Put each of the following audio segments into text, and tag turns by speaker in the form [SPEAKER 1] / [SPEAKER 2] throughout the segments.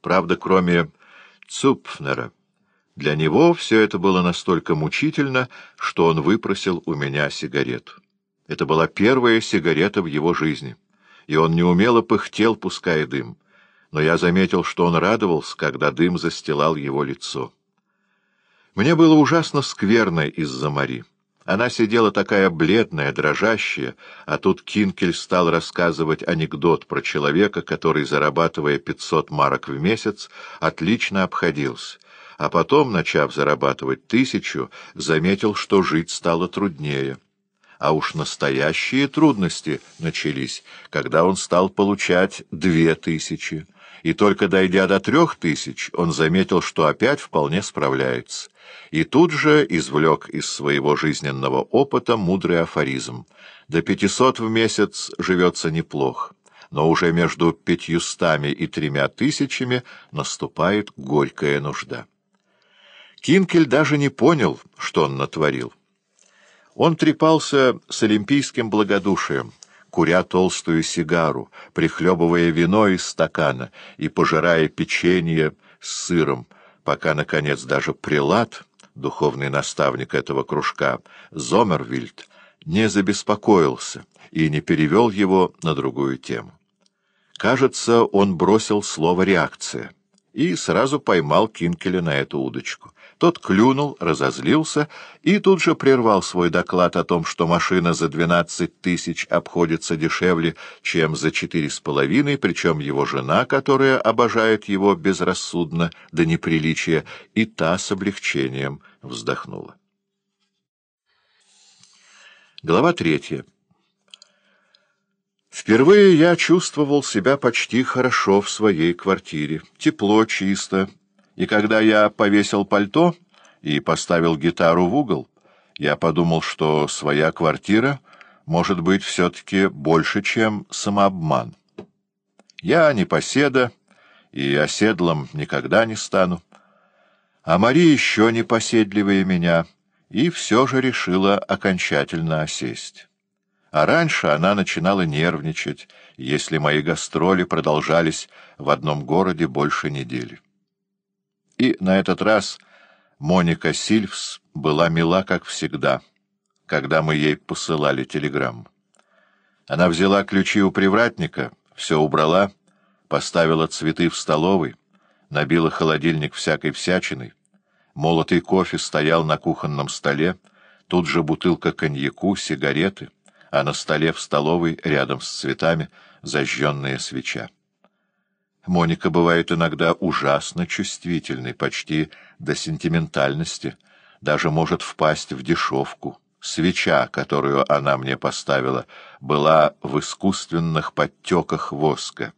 [SPEAKER 1] правда, кроме Цупфнера. Для него все это было настолько мучительно, что он выпросил у меня сигарету. Это была первая сигарета в его жизни, и он неумело пыхтел, пуская дым. Но я заметил, что он радовался, когда дым застилал его лицо. Мне было ужасно скверно из-за Мари. Она сидела такая бледная, дрожащая, а тут Кинкель стал рассказывать анекдот про человека, который, зарабатывая пятьсот марок в месяц, отлично обходился — а потом, начав зарабатывать тысячу, заметил, что жить стало труднее. А уж настоящие трудности начались, когда он стал получать две тысячи. И только дойдя до трех тысяч, он заметил, что опять вполне справляется. И тут же извлек из своего жизненного опыта мудрый афоризм. До пятисот в месяц живется неплохо но уже между пятьюстами и тремя тысячами наступает горькая нужда. Кинкель даже не понял, что он натворил. Он трепался с олимпийским благодушием, куря толстую сигару, прихлебывая вино из стакана и пожирая печенье с сыром, пока, наконец, даже прилад, духовный наставник этого кружка, Зомервильд, не забеспокоился и не перевел его на другую тему. Кажется, он бросил слово «реакция» и сразу поймал Кинкеля на эту удочку. Тот клюнул, разозлился и тут же прервал свой доклад о том, что машина за двенадцать тысяч обходится дешевле, чем за четыре с половиной, причем его жена, которая обожает его безрассудно до неприличия, и та с облегчением вздохнула. Глава третья. Впервые я чувствовал себя почти хорошо в своей квартире. Тепло, чисто. И когда я повесил пальто и поставил гитару в угол, я подумал, что своя квартира может быть все-таки больше, чем самообман. Я не поседа и оседлым никогда не стану. А Мари еще не поседливее меня и все же решила окончательно осесть. А раньше она начинала нервничать, если мои гастроли продолжались в одном городе больше недели. И на этот раз Моника Сильвс была мила, как всегда, когда мы ей посылали телеграмму. Она взяла ключи у привратника, все убрала, поставила цветы в столовой, набила холодильник всякой всячиной. Молотый кофе стоял на кухонном столе, тут же бутылка коньяку, сигареты — а на столе в столовой, рядом с цветами, зажженная свеча. Моника бывает иногда ужасно чувствительной, почти до сентиментальности, даже может впасть в дешевку. Свеча, которую она мне поставила, была в искусственных подтеках воска,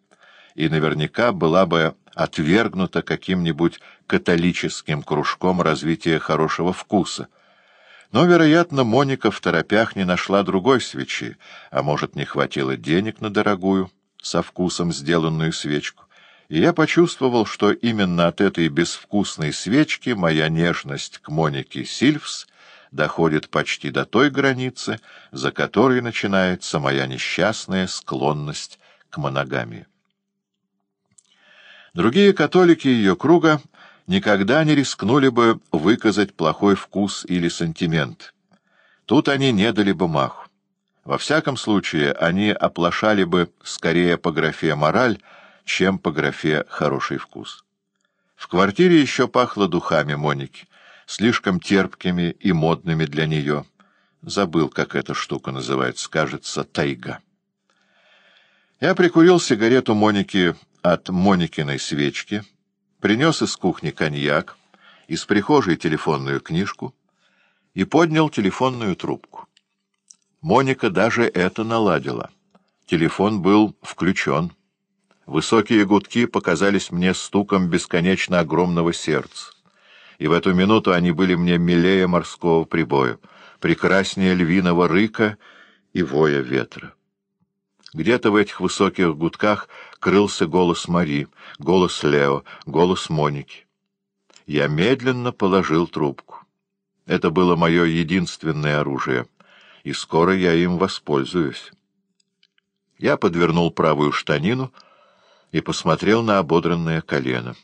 [SPEAKER 1] и наверняка была бы отвергнута каким-нибудь католическим кружком развития хорошего вкуса — но, вероятно, Моника в торопях не нашла другой свечи, а может, не хватило денег на дорогую, со вкусом сделанную свечку. И я почувствовал, что именно от этой безвкусной свечки моя нежность к Монике Сильвс доходит почти до той границы, за которой начинается моя несчастная склонность к моногамии. Другие католики ее круга никогда не рискнули бы выказать плохой вкус или сантимент. Тут они не дали бы маху. Во всяком случае, они оплошали бы скорее по графе «мораль», чем по графе «хороший вкус». В квартире еще пахло духами Моники, слишком терпкими и модными для нее. Забыл, как эта штука называется, кажется, тайга. Я прикурил сигарету Моники от Моникиной свечки — принес из кухни коньяк, из прихожей телефонную книжку и поднял телефонную трубку. Моника даже это наладила. Телефон был включен. Высокие гудки показались мне стуком бесконечно огромного сердца. И в эту минуту они были мне милее морского прибоя, прекраснее львиного рыка и воя ветра. Где-то в этих высоких гудках крылся голос Мари, голос Лео, голос Моники. Я медленно положил трубку. Это было мое единственное оружие, и скоро я им воспользуюсь. Я подвернул правую штанину и посмотрел на ободранное колено.